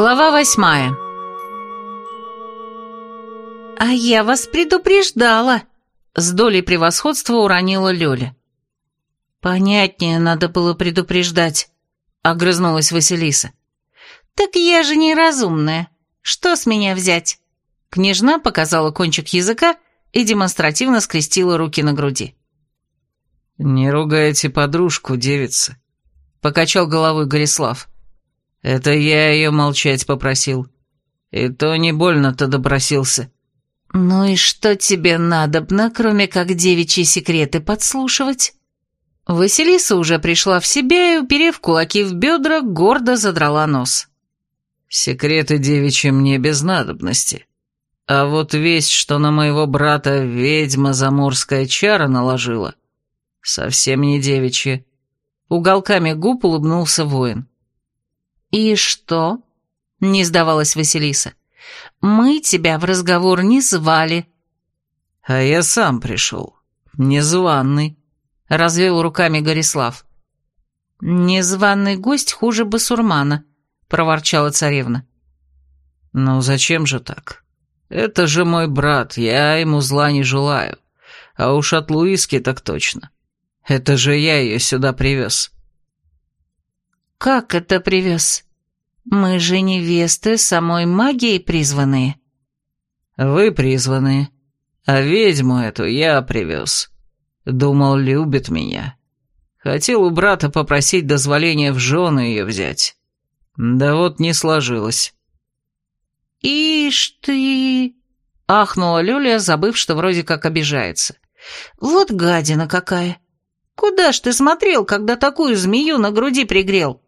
Глава восьмая «А я вас предупреждала!» — с долей превосходства уронила Лёля. «Понятнее надо было предупреждать», — огрызнулась Василиса. «Так я же неразумная. Что с меня взять?» Княжна показала кончик языка и демонстративно скрестила руки на груди. «Не ругайте подружку, девица», — покачал головой Горислав. «Это я ее молчать попросил. И то не больно-то допросился». «Ну и что тебе надобно, кроме как девичьи секреты подслушивать?» Василиса уже пришла в себя и, уперев кулаки в бедра, гордо задрала нос. «Секреты девичьи мне без надобности. А вот весть, что на моего брата ведьма заморская чара наложила, совсем не девичья». Уголками губ улыбнулся воин. «И что?» — не сдавалась Василиса. «Мы тебя в разговор не звали». «А я сам пришел. Незваный», — развел руками Горислав. «Незваный гость хуже басурмана», — проворчала царевна. «Ну зачем же так? Это же мой брат, я ему зла не желаю. А уж от Луиски так точно. Это же я ее сюда привез». «Как это привез? Мы же невесты самой магией призванные». «Вы призванные, а ведьму эту я привез. Думал, любит меня. Хотел у брата попросить дозволения в жены ее взять. Да вот не сложилось». «Ишь ты!» — ахнула Люля, забыв, что вроде как обижается. «Вот гадина какая! Куда ж ты смотрел, когда такую змею на груди пригрел?»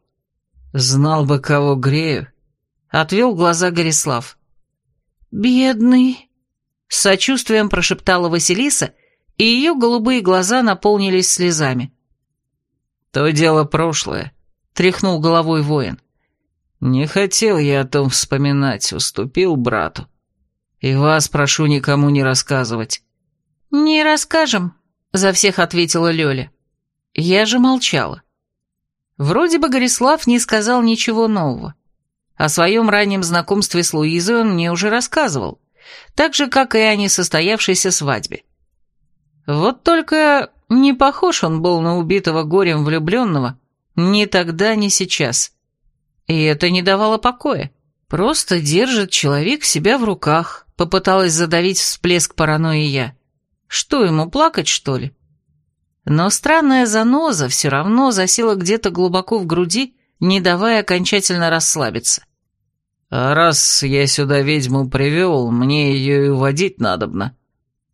«Знал бы, кого грею», — отвел глаза Горислав. «Бедный», — сочувствием прошептала Василиса, и ее голубые глаза наполнились слезами. «То дело прошлое», — тряхнул головой воин. «Не хотел я о том вспоминать, уступил брату. И вас прошу никому не рассказывать». «Не расскажем», — за всех ответила Лёля. Я же молчала. Вроде бы Горислав не сказал ничего нового. О своем раннем знакомстве с Луизой он мне уже рассказывал, так же, как и о несостоявшейся свадьбе. Вот только не похож он был на убитого горем влюбленного ни тогда, ни сейчас. И это не давало покоя. Просто держит человек себя в руках, попыталась задавить всплеск паранойи я. Что ему, плакать, что ли? Но странная заноза все равно засела где-то глубоко в груди, не давая окончательно расслабиться. «А раз я сюда ведьму привел, мне ее и уводить надобно».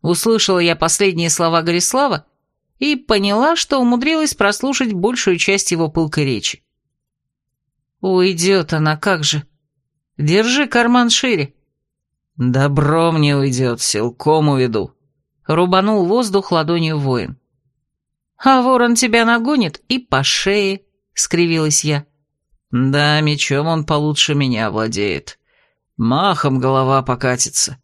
Услышала я последние слова Горислава и поняла, что умудрилась прослушать большую часть его пылкой речи. «Уйдет она, как же! Держи карман шире!» «Добро мне уйдет, силком уведу!» — рубанул воздух ладонью воин. «А ворон тебя нагонит и по шее», — скривилась я. «Да, мечом он получше меня владеет. Махом голова покатится».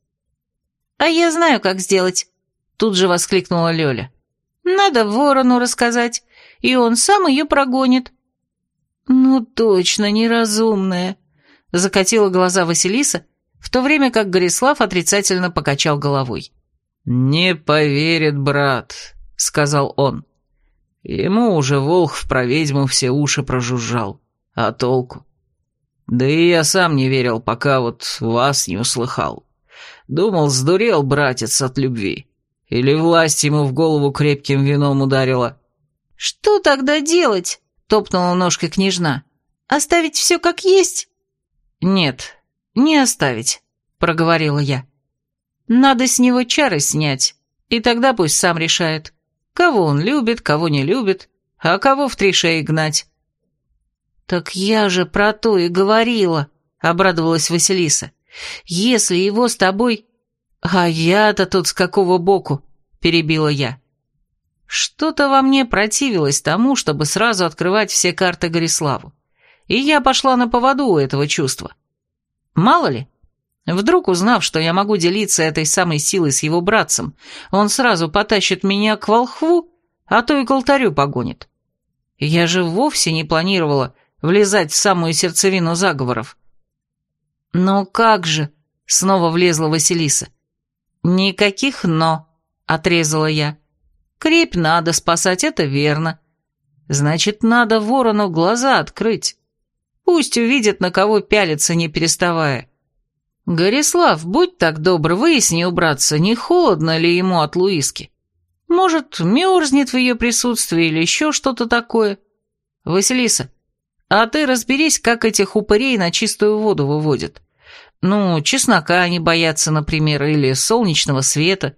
«А я знаю, как сделать», — тут же воскликнула Лёля. «Надо ворону рассказать, и он сам ее прогонит». «Ну точно, неразумная», — закатила глаза Василиса, в то время как Горислав отрицательно покачал головой. «Не поверит брат», — сказал он. Ему уже Волхв про ведьму все уши прожужжал. А толку? Да и я сам не верил, пока вот вас не услыхал. Думал, сдурел братец от любви. Или власть ему в голову крепким вином ударила. «Что тогда делать?» — топнула ножкой княжна. «Оставить все как есть?» «Нет, не оставить», — проговорила я. «Надо с него чары снять, и тогда пусть сам решает. Кого он любит, кого не любит, а кого в три шеи гнать. «Так я же про то и говорила», — обрадовалась Василиса. «Если его с тобой...» «А я-то тут с какого боку?» — перебила я. Что-то во мне противилось тому, чтобы сразу открывать все карты Гориславу. И я пошла на поводу у этого чувства. Мало ли, Вдруг, узнав, что я могу делиться этой самой силой с его братцем, он сразу потащит меня к волхву, а то и к алтарю погонит. Я же вовсе не планировала влезать в самую сердцевину заговоров. «Ну как же?» — снова влезла Василиса. «Никаких «но», — отрезала я. «Крепь надо спасать, это верно. Значит, надо ворону глаза открыть. Пусть увидит, на кого пялится, не переставая. Горислав, будь так добр, выясни убраться, не холодно ли ему от Луиски. Может, мерзнет в ее присутствии или еще что-то такое. Василиса, а ты разберись, как этих упырей на чистую воду выводят. Ну, чеснока они боятся, например, или солнечного света.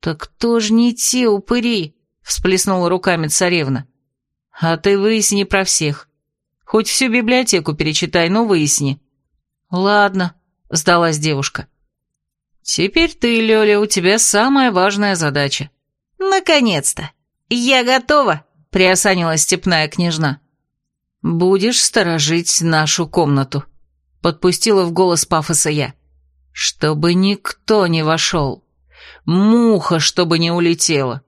Так кто ж не те упыри? Всплеснула руками царевна. А ты выясни про всех. Хоть всю библиотеку перечитай, но выясни. Ладно, сдалась девушка. Теперь ты, Лёля, у тебя самая важная задача. Наконец-то! Я готова, приосанилась степная княжна. Будешь сторожить нашу комнату, подпустила в голос пафоса я. Чтобы никто не вошел. Муха, чтобы не улетела.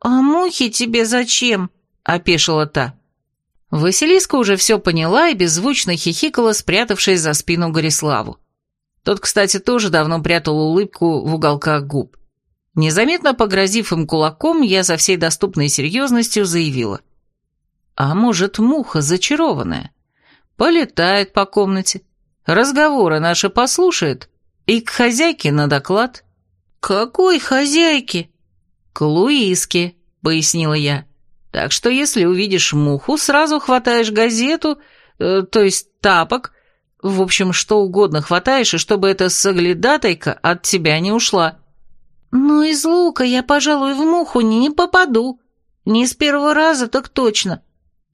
А мухи тебе зачем? опешила та. Василиска уже все поняла и беззвучно хихикала, спрятавшись за спину Гориславу. Тот, кстати, тоже давно прятал улыбку в уголках губ. Незаметно погрозив им кулаком, я со всей доступной серьезностью заявила. «А может, муха зачарованная? Полетает по комнате, разговоры наши послушает и к хозяйке на доклад». «Какой хозяйке?» «К Луиске», — пояснила я. Так что если увидишь муху, сразу хватаешь газету, э, то есть тапок, в общем, что угодно хватаешь, и чтобы эта соглядатайка от тебя не ушла. Ну, из лука я, пожалуй, в муху не, попаду. Не с первого раза, так точно.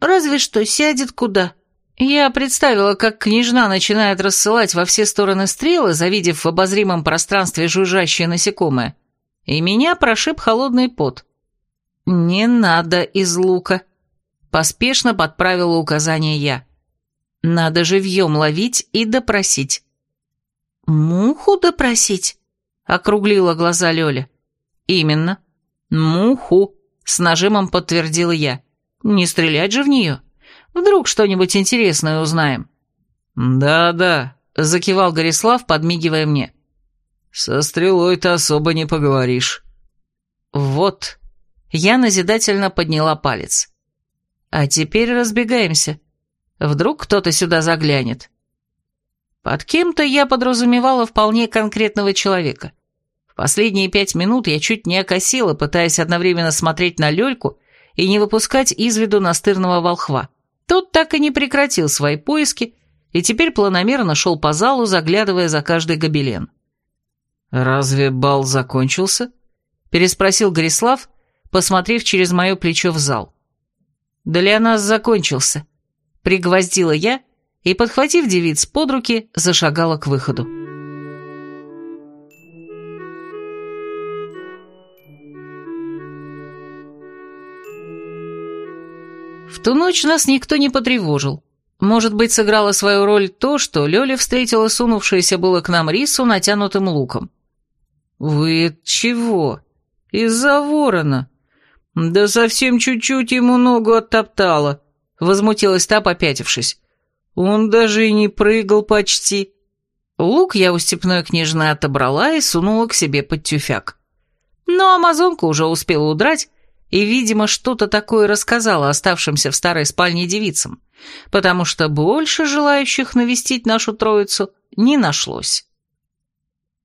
Разве что сядет куда. Я представила, как княжна начинает рассылать во все стороны стрелы, завидев в обозримом пространстве жужжащее насекомое. И меня прошиб холодный пот. «Не надо из лука», — поспешно подправила указание я. «Надо живьем ловить и допросить». «Муху допросить?» — округлила глаза Лёля. «Именно. Муху», — с нажимом подтвердила я. «Не стрелять же в неё. Вдруг что-нибудь интересное узнаем». «Да-да», — закивал Горислав, подмигивая мне. «Со стрелой-то особо не поговоришь». «Вот», я назидательно подняла палец. А теперь разбегаемся. Вдруг кто-то сюда заглянет. Под кем-то я подразумевала вполне конкретного человека. В последние пять минут я чуть не окосила, пытаясь одновременно смотреть на Лёльку и не выпускать из виду настырного волхва. Тот так и не прекратил свои поиски и теперь планомерно шел по залу, заглядывая за каждый гобелен. «Разве бал закончился?» – переспросил Горислав, посмотрев через мое плечо в зал. «Для нас закончился», — пригвоздила я и, подхватив девиц под руки, зашагала к выходу. В ту ночь нас никто не потревожил. Может быть, сыграло свою роль то, что Лёля встретила сунувшуюся было к нам рису натянутым луком. «Вы чего? Из-за ворона?» «Да совсем чуть-чуть ему ногу оттоптала», — возмутилась та, попятившись. «Он даже и не прыгал почти». Лук я у степной княжны отобрала и сунула к себе под тюфяк. Но амазонка уже успела удрать и, видимо, что-то такое рассказала оставшимся в старой спальне девицам, потому что больше желающих навестить нашу троицу не нашлось.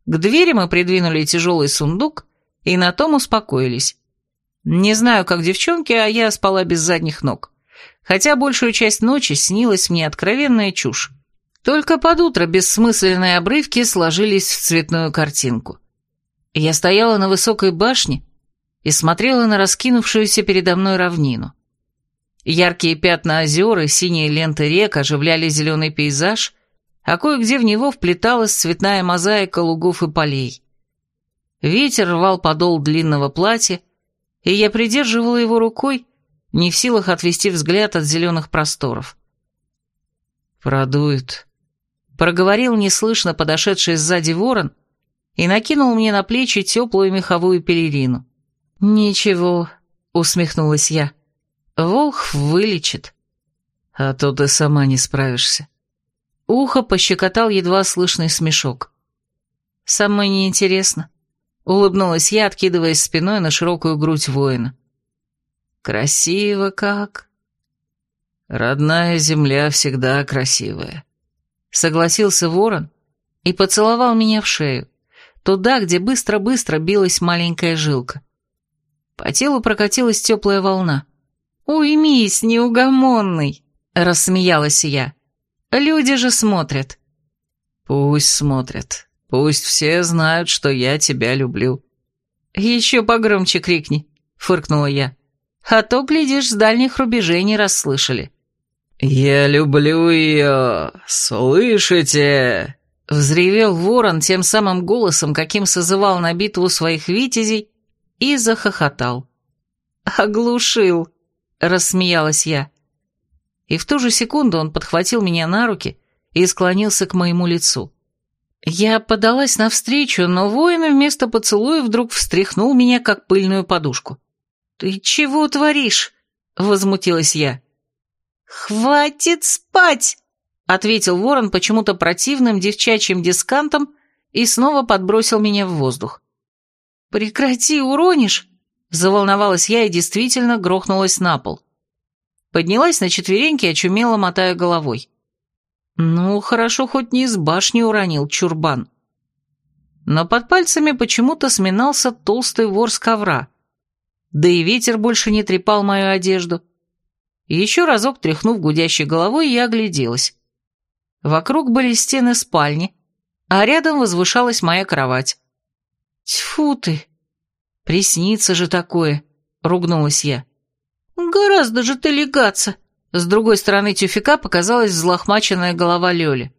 К двери мы придвинули тяжелый сундук и на том успокоились. Не знаю, как девчонки, а я спала без задних ног. Хотя большую часть ночи снилась мне откровенная чушь. Только под утро бессмысленные обрывки сложились в цветную картинку. Я стояла на высокой башне и смотрела на раскинувшуюся передо мной равнину. Яркие пятна озер и синие ленты рек оживляли зеленый пейзаж, а кое-где в него вплеталась цветная мозаика лугов и полей. Ветер рвал подол длинного платья, и я придерживала его рукой, не в силах отвести взгляд от зеленых просторов. «Продует», — проговорил неслышно подошедший сзади ворон и накинул мне на плечи теплую меховую пелерину. «Ничего», — усмехнулась я, — «волх вылечит». «А то ты сама не справишься». Ухо пощекотал едва слышный смешок. «Самое неинтересно», — улыбнулась я, откидываясь спиной на широкую грудь воина. «Красиво как!» «Родная земля всегда красивая», — согласился ворон и поцеловал меня в шею, туда, где быстро-быстро билась маленькая жилка. По телу прокатилась теплая волна. «Уймись, неугомонный!» — рассмеялась я. «Люди же смотрят». «Пусть смотрят. Пусть все знают, что я тебя люблю». «Еще погромче крикни», — фыркнула я. «А то, глядишь, с дальних рубежей не расслышали». «Я люблю ее, слышите?» Взревел ворон тем самым голосом, каким созывал на битву своих витязей, и захохотал. «Оглушил!» — рассмеялась я. И в ту же секунду он подхватил меня на руки и склонился к моему лицу. Я подалась навстречу, но воин вместо поцелуя вдруг встряхнул меня, как пыльную подушку. «Ты чего творишь?» — возмутилась я. «Хватит спать!» — ответил ворон почему-то противным девчачьим дискантом и снова подбросил меня в воздух. «Прекрати, уронишь!» — заволновалась я и действительно грохнулась на пол. Поднялась на четвереньки, очумело мотая головой. Ну, хорошо, хоть не из башни уронил чурбан. Но под пальцами почему-то сминался толстый вор с ковра. Да и ветер больше не трепал мою одежду. Еще разок тряхнув гудящей головой, я огляделась. Вокруг были стены спальни, а рядом возвышалась моя кровать. «Тьфу ты! Приснится же такое!» — ругнулась я. «Гораздо же ты легаться!» С другой стороны тюфика показалась взлохмаченная голова Лёли.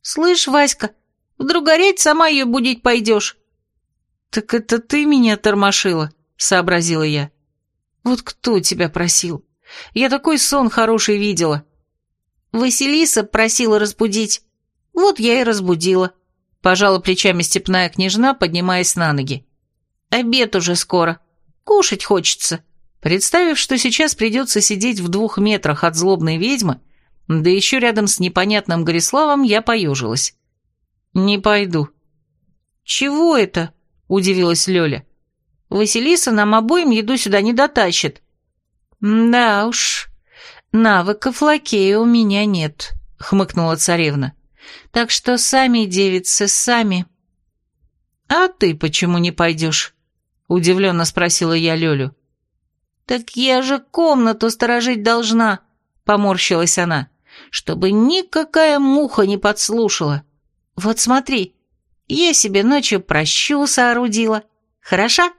«Слышь, Васька, вдруг гореть сама ее будить пойдешь?» «Так это ты меня тормошила», — сообразила я. «Вот кто тебя просил? Я такой сон хороший видела». «Василиса просила разбудить. Вот я и разбудила», — пожала плечами степная княжна, поднимаясь на ноги. «Обед уже скоро. Кушать хочется». Представив, что сейчас придется сидеть в двух метрах от злобной ведьмы, да еще рядом с непонятным Гориславом, я поежилась. «Не пойду». «Чего это?» — удивилась Лёля. «Василиса нам обоим еду сюда не дотащит». «Да уж, навыков лакея у меня нет», — хмыкнула царевна. «Так что сами, девицы, сами». «А ты почему не пойдешь?» — удивленно спросила я Лёлю. «Так я же комнату сторожить должна», — поморщилась она, «чтобы никакая муха не подслушала. Вот смотри, я себе ночью прощу соорудила. Хороша?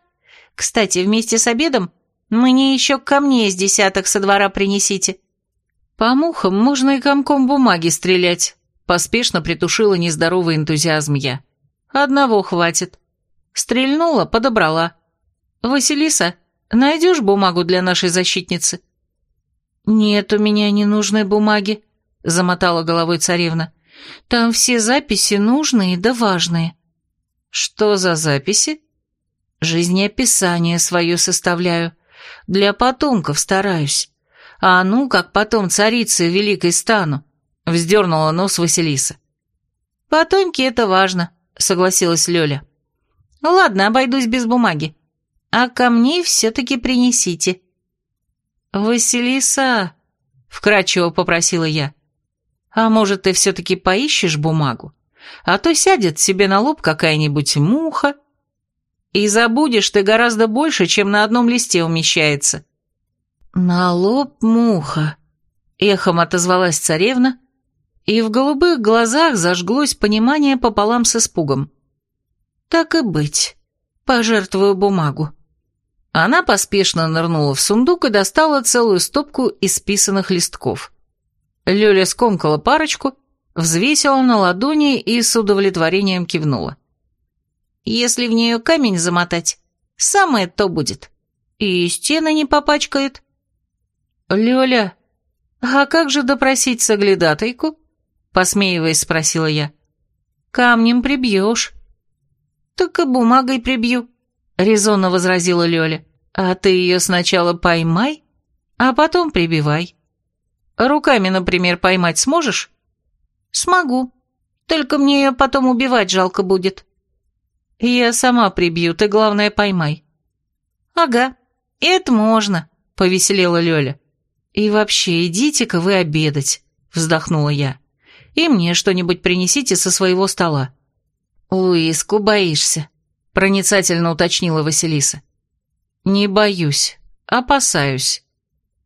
Кстати, вместе с обедом мне еще камней из десяток со двора принесите». «По мухам можно и комком бумаги стрелять», — поспешно притушила нездоровый энтузиазм я. «Одного хватит». Стрельнула, подобрала. «Василиса, найдешь бумагу для нашей защитницы?» «Нет у меня ненужной бумаги», — замотала головой царевна. «Там все записи нужные да важные». «Что за записи?» «Жизнеописание свое составляю. Для потомков стараюсь. А ну, как потом царицей великой стану», — вздернула нос Василиса. «Потомки — это важно», — согласилась Лёля. «Ладно, обойдусь без бумаги а камней все-таки принесите». «Василиса», — вкратчиво попросила я, — «а может, ты все-таки поищешь бумагу? А то сядет себе на лоб какая-нибудь муха, и забудешь ты гораздо больше, чем на одном листе умещается». «На лоб муха», — эхом отозвалась царевна, и в голубых глазах зажглось понимание пополам с испугом. «Так и быть, пожертвую бумагу». Она поспешно нырнула в сундук и достала целую стопку исписанных листков. Лёля скомкала парочку, взвесила на ладони и с удовлетворением кивнула. «Если в нее камень замотать, самое то будет. И стены не попачкает». «Лёля, а как же допросить соглядатайку?» Посмеиваясь, спросила я. «Камнем прибьешь». «Так и бумагой прибью», — резонно возразила Лёля. «А ты ее сначала поймай, а потом прибивай. Руками, например, поймать сможешь?» «Смогу. Только мне ее потом убивать жалко будет». «Я сама прибью, ты, главное, поймай». «Ага, это можно», — повеселела Лёля. «И вообще, идите-ка вы обедать», — вздохнула я. «И мне что-нибудь принесите со своего стола». «Луиску боишься», — проницательно уточнила Василиса. «Не боюсь, опасаюсь.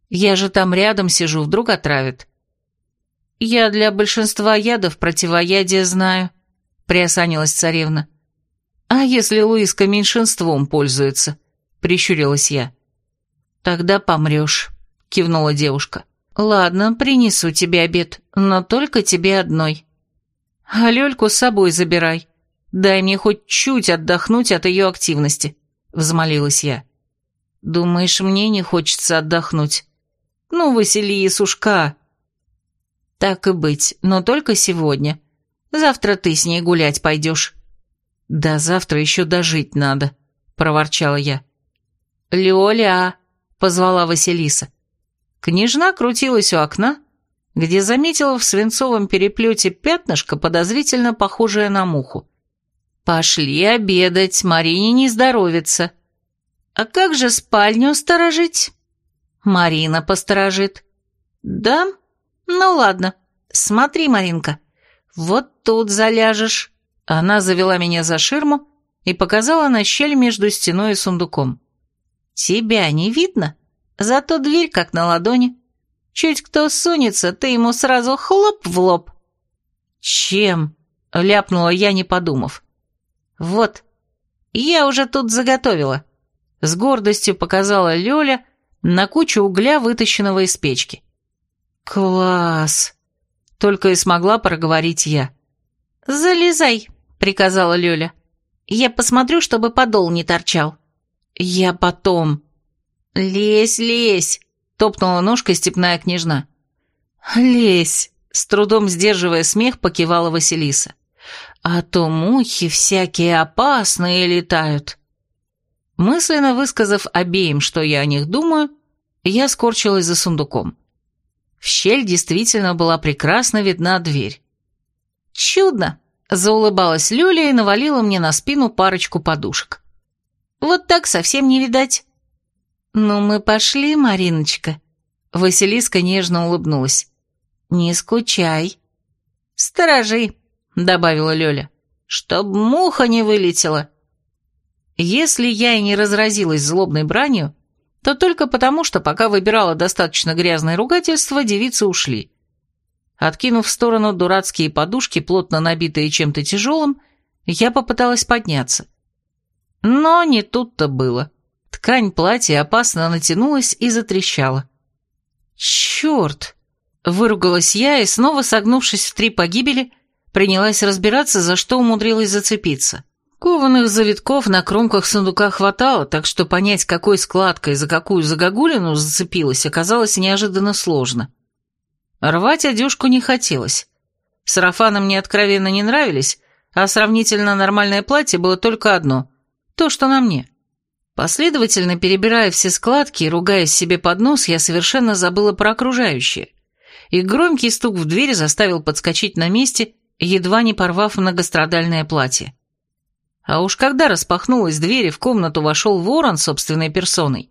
Я же там рядом сижу, вдруг отравят». «Я для большинства ядов противоядие знаю», — приосанилась царевна. «А если Луиска меньшинством пользуется?» — прищурилась я. «Тогда помрешь», — кивнула девушка. «Ладно, принесу тебе обед, но только тебе одной. А Лёльку с собой забирай. Дай мне хоть чуть отдохнуть от ее активности», — взмолилась я. «Думаешь, мне не хочется отдохнуть?» «Ну, Василисушка!» «Так и быть, но только сегодня. Завтра ты с ней гулять пойдешь». «Да завтра еще дожить надо», — проворчала я. «Лёля!» — позвала Василиса. Княжна крутилась у окна, где заметила в свинцовом переплете пятнышко, подозрительно похожее на муху. «Пошли обедать, Марине не здоровится». «А как же спальню сторожить?» «Марина посторожит». «Да? Ну ладно. Смотри, Маринка, вот тут заляжешь». Она завела меня за ширму и показала на щель между стеной и сундуком. Тебя не видно, зато дверь как на ладони. Чуть кто сунется, ты ему сразу хлоп в лоб. Чем? Ляпнула я, не подумав. Вот, я уже тут заготовила. С гордостью показала Лёля на кучу угля, вытащенного из печки. Класс! Только и смогла проговорить я. «Залезай», — приказала Лёля. «Я посмотрю, чтобы подол не торчал». «Я потом». «Лезь, лезь!» — топнула ножкой степная княжна. «Лезь!» — с трудом сдерживая смех, покивала Василиса. «А то мухи всякие опасные летают». Мысленно высказав обеим, что я о них думаю, я скорчилась за сундуком. В щель действительно была прекрасно видна дверь. «Чудно!» — заулыбалась Люля и навалила мне на спину парочку подушек. Вот так совсем не видать». «Ну, мы пошли, Мариночка». Василиска нежно улыбнулась. «Не скучай». «Сторожи», — добавила Лёля, — «чтоб муха не вылетела». Если я и не разразилась злобной бранью, то только потому, что пока выбирала достаточно грязное ругательство, девицы ушли. Откинув в сторону дурацкие подушки, плотно набитые чем-то тяжелым, я попыталась подняться — но не тут-то было. Ткань платья опасно натянулась и затрещала. «Черт!» — выругалась я и, снова согнувшись в три погибели, принялась разбираться, за что умудрилась зацепиться. Кованых завитков на кромках сундука хватало, так что понять, какой складкой за какую загогулину зацепилась, оказалось неожиданно сложно. Рвать одежку не хотелось. Сарафаны мне откровенно не нравились, а сравнительно нормальное платье было только одно то, что на мне. Последовательно перебирая все складки и ругаясь себе под нос, я совершенно забыла про окружающее. И громкий стук в дверь заставил подскочить на месте, едва не порвав многострадальное платье. А уж когда распахнулась дверь и в комнату вошел ворон собственной персоной,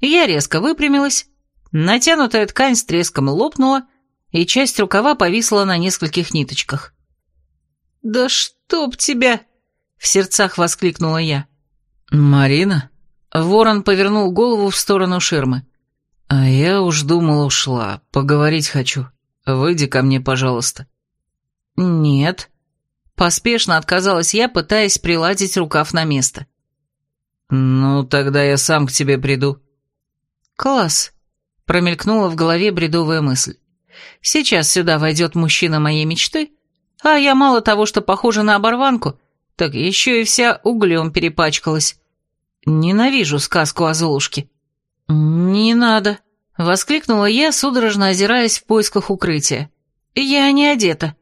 я резко выпрямилась, натянутая ткань с треском лопнула, и часть рукава повисла на нескольких ниточках. «Да чтоб тебя!» — в сердцах воскликнула я. «Марина?» Ворон повернул голову в сторону ширмы. «А я уж думал, ушла. Поговорить хочу. Выйди ко мне, пожалуйста». «Нет». Поспешно отказалась я, пытаясь приладить рукав на место. «Ну, тогда я сам к тебе приду». «Класс», — промелькнула в голове бредовая мысль. «Сейчас сюда войдет мужчина моей мечты, а я мало того, что похожа на оборванку, так еще и вся углем перепачкалась. Ненавижу сказку о Золушке». «Не надо», — воскликнула я, судорожно озираясь в поисках укрытия. «Я не одета».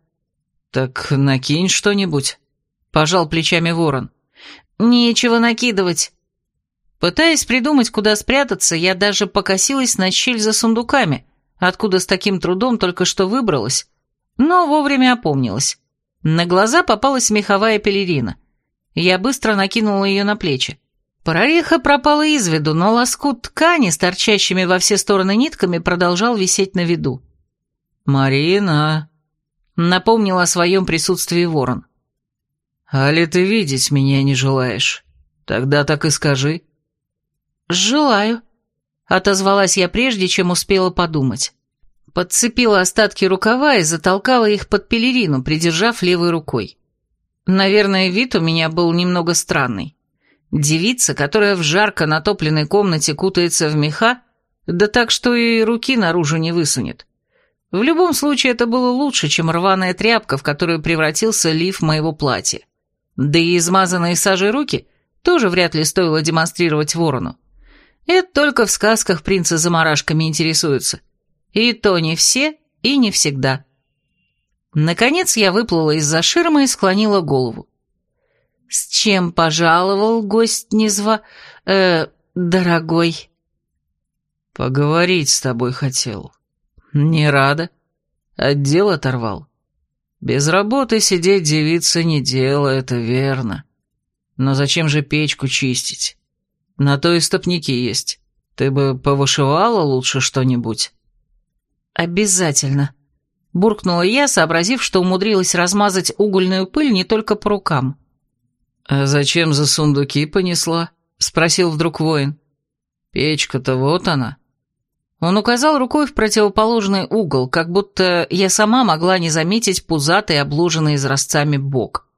«Так накинь что-нибудь», — пожал плечами ворон. «Нечего накидывать». Пытаясь придумать, куда спрятаться, я даже покосилась на щель за сундуками, откуда с таким трудом только что выбралась, но вовремя опомнилась. На глаза попалась меховая пелерина. Я быстро накинула ее на плечи. Прореха пропала из виду, но лоскут ткани с торчащими во все стороны нитками продолжал висеть на виду. «Марина!» — напомнил о своем присутствии ворон. «Али ты видеть меня не желаешь? Тогда так и скажи». «Желаю», — отозвалась я прежде, чем успела подумать. Подцепила остатки рукава и затолкала их под пелерину, придержав левой рукой. Наверное, вид у меня был немного странный. Девица, которая в жарко натопленной комнате кутается в меха, да так, что и руки наружу не высунет. В любом случае, это было лучше, чем рваная тряпка, в которую превратился лиф моего платья. Да и измазанные сажей руки тоже вряд ли стоило демонстрировать ворону. Это только в сказках принцы заморашками интересуются. И то не все, и не всегда. Наконец я выплыла из-за ширмы и склонила голову. «С чем пожаловал гость незва... э... дорогой?» «Поговорить с тобой хотел. Не рада? Отдел оторвал. Без работы сидеть девица не дело, это верно. Но зачем же печку чистить? На то и стопники есть. Ты бы повышивала лучше что-нибудь?» «Обязательно», — буркнула я, сообразив, что умудрилась размазать угольную пыль не только по рукам. «А зачем за сундуки понесла?» — спросил вдруг воин. «Печка-то вот она». Он указал рукой в противоположный угол, как будто я сама могла не заметить пузатый, обложенный изразцами бок.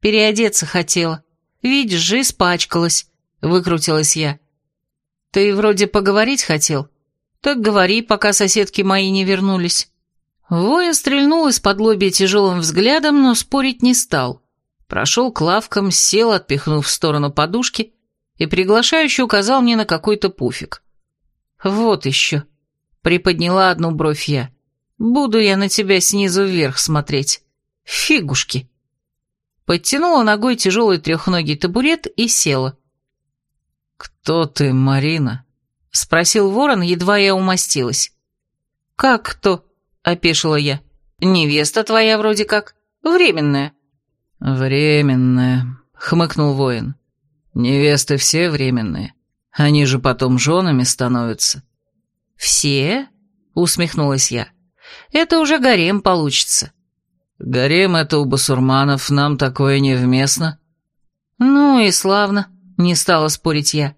«Переодеться хотела. Видишь же, испачкалась», — выкрутилась я. «Ты вроде поговорить хотел? Так говори, пока соседки мои не вернулись». Воин стрельнул из-под лобья тяжелым взглядом, но спорить не стал. Прошел к лавкам, сел, отпихнув в сторону подушки, и приглашающе указал мне на какой-то пуфик. «Вот еще», — приподняла одну бровь я. «Буду я на тебя снизу вверх смотреть. Фигушки». Подтянула ногой тяжелый трехногий табурет и села. «Кто ты, Марина?» — спросил ворон, едва я умостилась. «Как кто?» — опешила я. «Невеста твоя вроде как. Временная». «Временная», — хмыкнул воин. «Невесты все временные. Они же потом женами становятся». «Все?» — усмехнулась я. «Это уже гарем получится». «Гарем — это у басурманов, нам такое невместно». «Ну и славно», — не стала спорить я.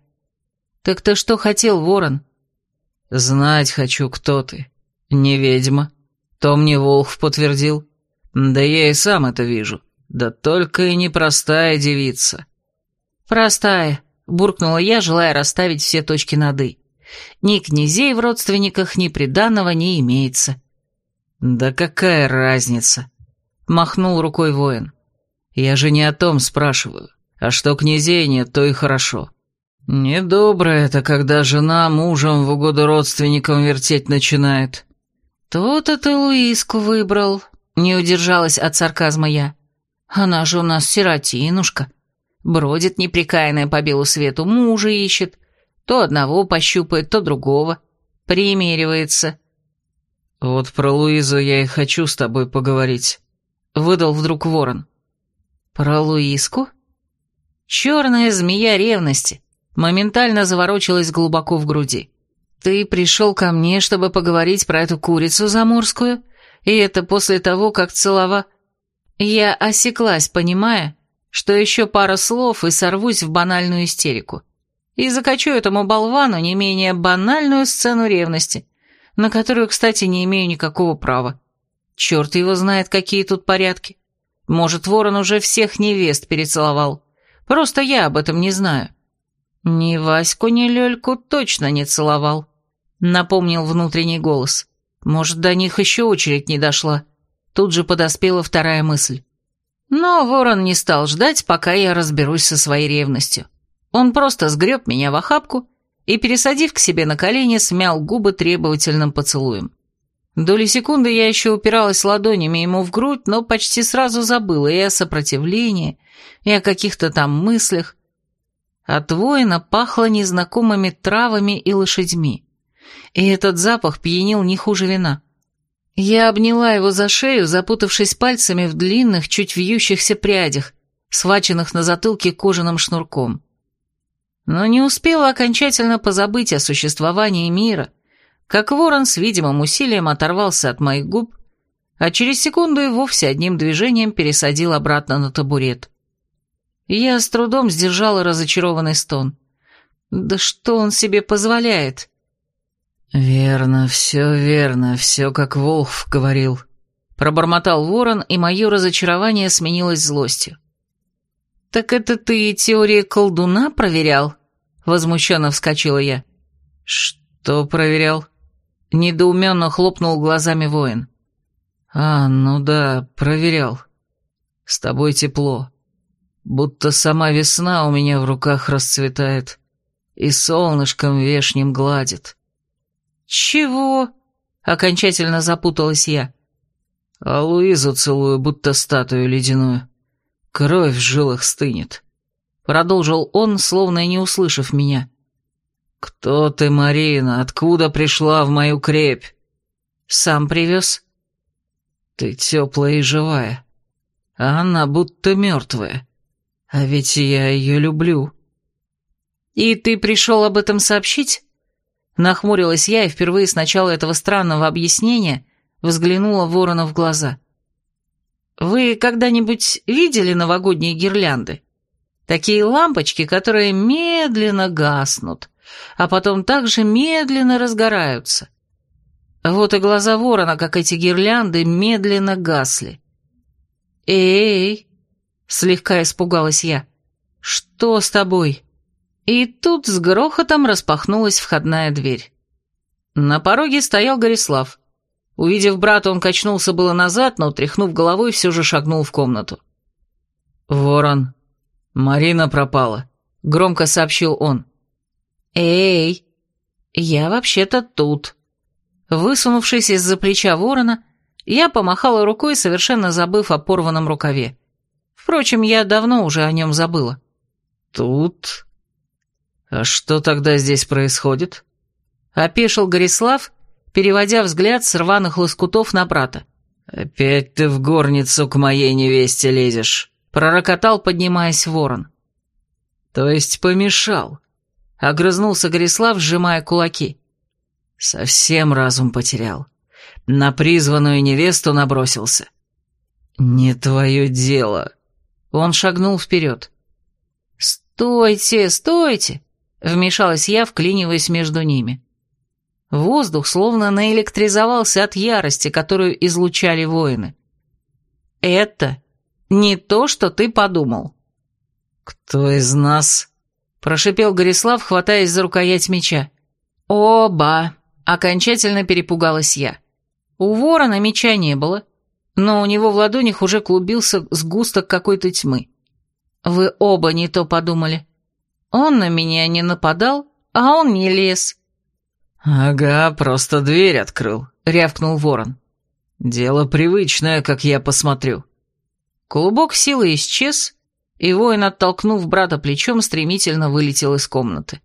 «Так ты что хотел, ворон?» «Знать хочу, кто ты. Не ведьма. То мне Волхв подтвердил. Да я и сам это вижу. Да только и непростая девица». «Простая», — буркнула я, желая расставить все точки над «и». Ни князей в родственниках, ни приданного не имеется. «Да какая разница?» — махнул рукой воин. «Я же не о том спрашиваю. А что князей нет, то и хорошо. Недобро это, когда жена мужем в угоду родственникам вертеть начинает». «То-то ты Луиску выбрал», — не удержалась от сарказма я. Она же у нас сиротинушка. Бродит неприкаянная по белу свету, мужа ищет. То одного пощупает, то другого. Примеривается. «Вот про Луизу я и хочу с тобой поговорить», — выдал вдруг ворон. «Про Луиску?» Черная змея ревности моментально заворочилась глубоко в груди. «Ты пришел ко мне, чтобы поговорить про эту курицу заморскую? И это после того, как целова...» Я осеклась, понимая, что еще пара слов и сорвусь в банальную истерику. И закачу этому болвану не менее банальную сцену ревности, на которую, кстати, не имею никакого права. Черт его знает, какие тут порядки. Может, ворон уже всех невест перецеловал. Просто я об этом не знаю. Ни Ваську, ни Лёльку точно не целовал, напомнил внутренний голос. Может, до них еще очередь не дошла. Тут же подоспела вторая мысль. Но ворон не стал ждать, пока я разберусь со своей ревностью. Он просто сгреб меня в охапку и, пересадив к себе на колени, смял губы требовательным поцелуем. Доли секунды я еще упиралась ладонями ему в грудь, но почти сразу забыла и о сопротивлении, и о каких-то там мыслях. От воина пахло незнакомыми травами и лошадьми, и этот запах пьянил не хуже вина. Я обняла его за шею, запутавшись пальцами в длинных, чуть вьющихся прядях, схваченных на затылке кожаным шнурком. Но не успела окончательно позабыть о существовании мира, как ворон с видимым усилием оторвался от моих губ, а через секунду и вовсе одним движением пересадил обратно на табурет. Я с трудом сдержала разочарованный стон. Да что он себе позволяет? «Верно, все верно, все как Волхв говорил», — пробормотал ворон, и мое разочарование сменилось злостью. «Так это ты теории колдуна проверял?» — возмущенно вскочила я. «Что проверял?» — недоуменно хлопнул глазами воин. «А, ну да, проверял. С тобой тепло. Будто сама весна у меня в руках расцветает и солнышком вешним гладит». «Чего?» — окончательно запуталась я. «А Луизу целую, будто статую ледяную. Кровь в жилах стынет», — продолжил он, словно не услышав меня. «Кто ты, Марина? Откуда пришла в мою крепь?» «Сам привез». «Ты теплая и живая, а она будто мертвая. А ведь я ее люблю». «И ты пришел об этом сообщить?» Нахмурилась я и впервые с начала этого странного объяснения взглянула ворона в глаза. «Вы когда-нибудь видели новогодние гирлянды? Такие лампочки, которые медленно гаснут, а потом также медленно разгораются. Вот и глаза ворона, как эти гирлянды, медленно гасли. «Эй!» — слегка испугалась я. «Что с тобой?» И тут с грохотом распахнулась входная дверь. На пороге стоял Горислав. Увидев брата, он качнулся было назад, но, тряхнув головой, все же шагнул в комнату. «Ворон, Марина пропала», — громко сообщил он. «Эй, я вообще-то тут». Высунувшись из-за плеча ворона, я помахала рукой, совершенно забыв о порванном рукаве. Впрочем, я давно уже о нем забыла. «Тут?» «А что тогда здесь происходит?» Опешил Горислав, переводя взгляд с рваных лоскутов на брата. «Опять ты в горницу к моей невесте лезешь», — пророкотал, поднимаясь ворон. «То есть помешал?» — огрызнулся Горислав, сжимая кулаки. «Совсем разум потерял. На призванную невесту набросился». «Не твое дело». Он шагнул вперед. «Стойте, стойте!» Вмешалась я, вклиниваясь между ними. Воздух словно наэлектризовался от ярости, которую излучали воины. «Это не то, что ты подумал». «Кто из нас?» – прошипел Горислав, хватаясь за рукоять меча. «Оба!» – окончательно перепугалась я. У ворона меча не было, но у него в ладонях уже клубился сгусток какой-то тьмы. Вы оба не то подумали. Он на меня не нападал, а он не лез. «Ага, просто дверь открыл», — рявкнул ворон. «Дело привычное, как я посмотрю». Клубок силы исчез, и воин, оттолкнув брата плечом, стремительно вылетел из комнаты.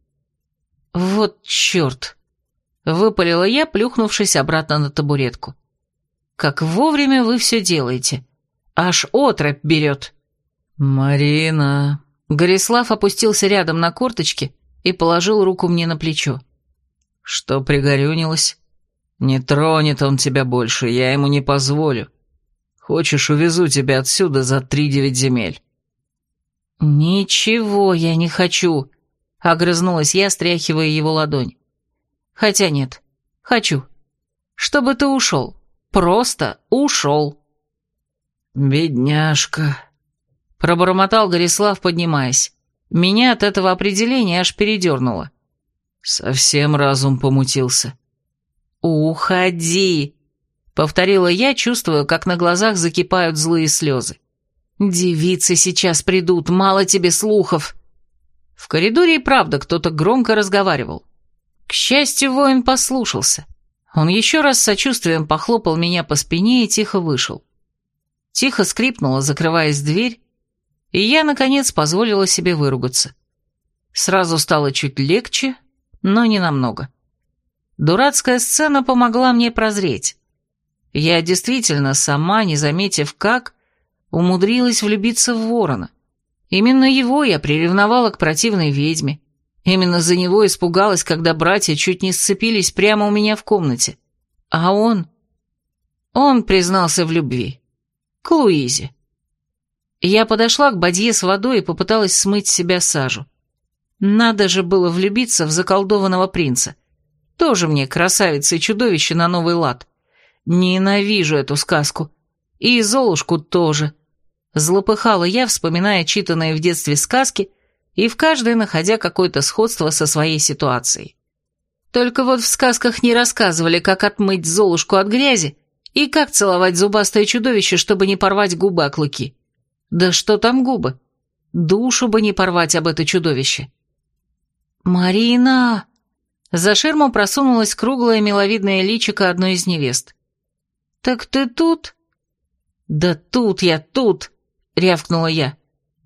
«Вот черт!» — выпалила я, плюхнувшись обратно на табуретку. «Как вовремя вы все делаете. Аж отрабь берет». «Марина», Горислав опустился рядом на корточки и положил руку мне на плечо. «Что пригорюнилось? Не тронет он тебя больше, я ему не позволю. Хочешь, увезу тебя отсюда за три девять земель». «Ничего я не хочу», — огрызнулась я, стряхивая его ладонь. «Хотя нет, хочу. Чтобы ты ушел. Просто ушел». «Бедняжка», Пробормотал Горислав, поднимаясь. Меня от этого определения аж передернуло. Совсем разум помутился. «Уходи!» — повторила я, чувствуя, как на глазах закипают злые слезы. «Девицы сейчас придут, мало тебе слухов!» В коридоре и правда кто-то громко разговаривал. К счастью, воин послушался. Он еще раз с сочувствием похлопал меня по спине и тихо вышел. Тихо скрипнула, закрываясь дверь, и я, наконец, позволила себе выругаться. Сразу стало чуть легче, но не намного. Дурацкая сцена помогла мне прозреть. Я действительно сама, не заметив как, умудрилась влюбиться в ворона. Именно его я приревновала к противной ведьме. Именно за него испугалась, когда братья чуть не сцепились прямо у меня в комнате. А он... Он признался в любви. К Луизе. Я подошла к бадье с водой и попыталась смыть с себя сажу. Надо же было влюбиться в заколдованного принца. Тоже мне красавица и чудовище на новый лад. Ненавижу эту сказку. И Золушку тоже. Злопыхала я, вспоминая читанные в детстве сказки и в каждой находя какое-то сходство со своей ситуацией. Только вот в сказках не рассказывали, как отмыть Золушку от грязи и как целовать зубастое чудовище, чтобы не порвать губы о клыки. Да что там губы? Душу бы не порвать об это чудовище. «Марина!» За ширму просунулась круглое миловидное личико одной из невест. «Так ты тут?» «Да тут я, тут!» — рявкнула я.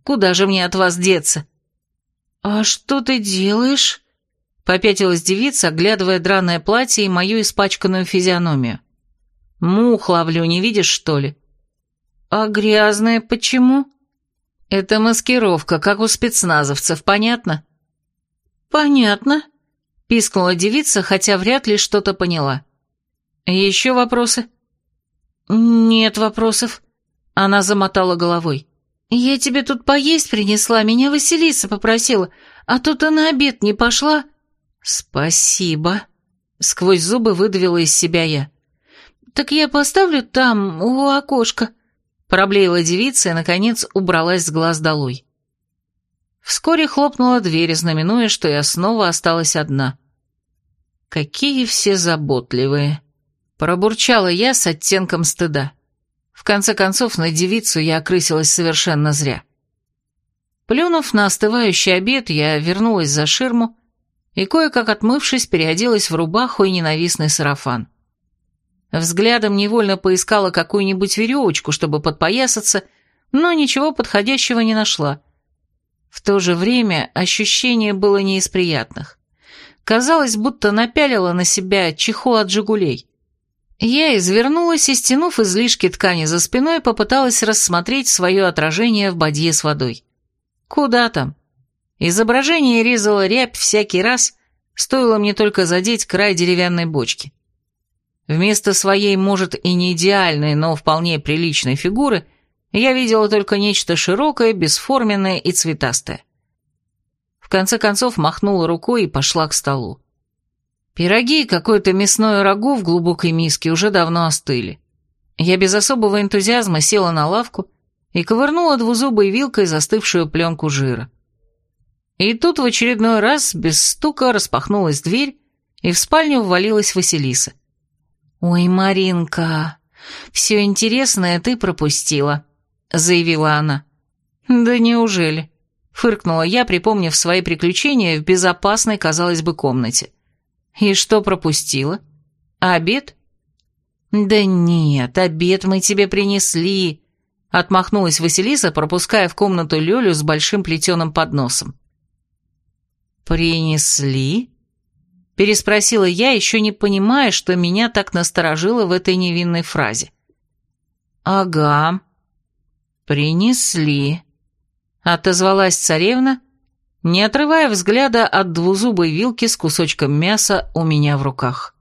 «Куда же мне от вас деться?» «А что ты делаешь?» — попятилась девица, оглядывая драное платье и мою испачканную физиономию. «Мух ловлю, не видишь, что ли?» «А грязная почему?» «Это маскировка, как у спецназовцев, понятно?» «Понятно», — пискнула девица, хотя вряд ли что-то поняла. «Еще вопросы?» «Нет вопросов», — она замотала головой. «Я тебе тут поесть принесла, меня Василиса попросила, а тут ты на обед не пошла». «Спасибо», — сквозь зубы выдавила из себя я. «Так я поставлю там, у окошка», — проблеяла девица и, наконец, убралась с глаз долой. Вскоре хлопнула дверь, знаменуя, что я снова осталась одна. «Какие все заботливые!» — пробурчала я с оттенком стыда. В конце концов, на девицу я окрысилась совершенно зря. Плюнув на остывающий обед, я вернулась за ширму и, кое-как отмывшись, переоделась в рубаху и ненавистный сарафан. Взглядом невольно поискала какую-нибудь веревочку, чтобы подпоясаться, но ничего подходящего не нашла. В то же время ощущение было не из приятных. Казалось, будто напялила на себя чехол от «Жигулей». Я извернулась и, стянув излишки ткани за спиной, попыталась рассмотреть свое отражение в бадье с водой. Куда там? Изображение резало рябь всякий раз, стоило мне только задеть край деревянной бочки. Вместо своей, может, и не идеальной, но вполне приличной фигуры, я видела только нечто широкое, бесформенное и цветастое. В конце концов махнула рукой и пошла к столу. Пироги и какое-то мясное рагу в глубокой миске уже давно остыли. Я без особого энтузиазма села на лавку и ковырнула двузубой вилкой застывшую пленку жира. И тут в очередной раз без стука распахнулась дверь, и в спальню ввалилась Василиса. «Ой, Маринка, все интересное ты пропустила», — заявила она. «Да неужели?» — фыркнула я, припомнив свои приключения в безопасной, казалось бы, комнате. «И что пропустила? обед?» «Да нет, обед мы тебе принесли», — отмахнулась Василиса, пропуская в комнату Лёлю с большим плетеным подносом. «Принесли?» — переспросила я, еще не понимая, что меня так насторожило в этой невинной фразе. «Ага, принесли», — отозвалась царевна, не отрывая взгляда от двузубой вилки с кусочком мяса у меня в руках.